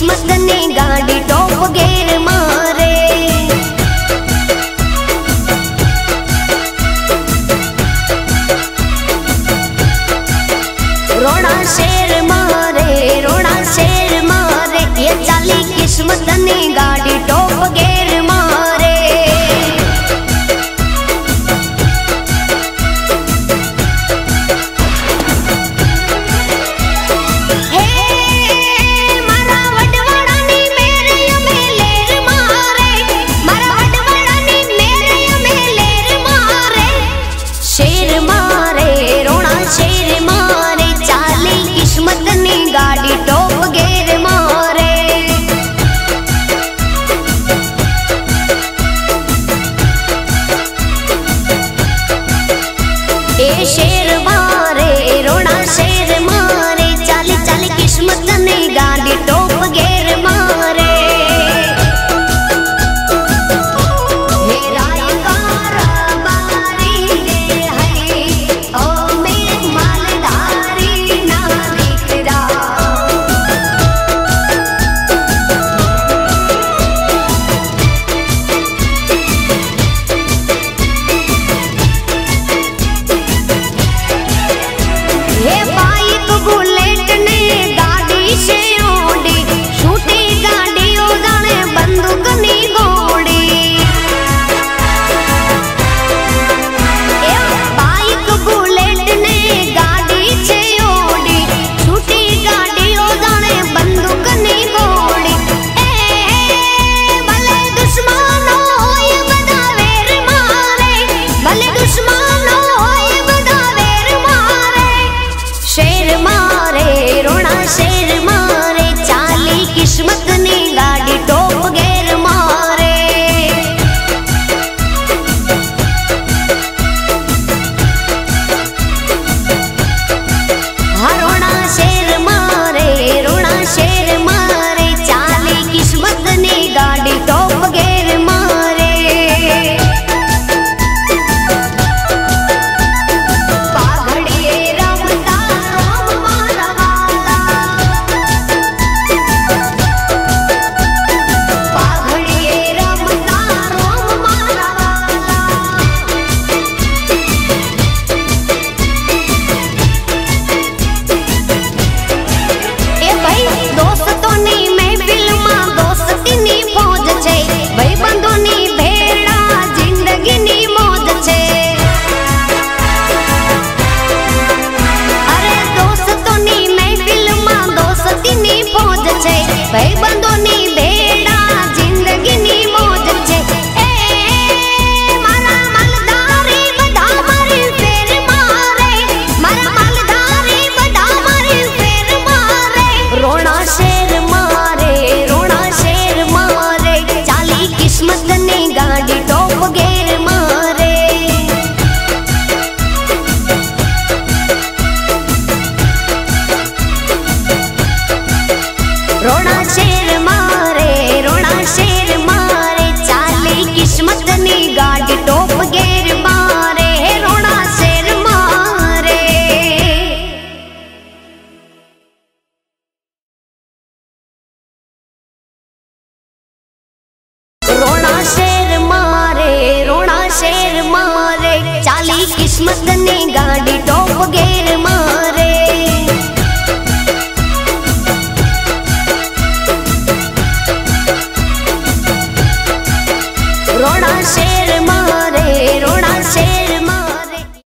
Christmas bye bye.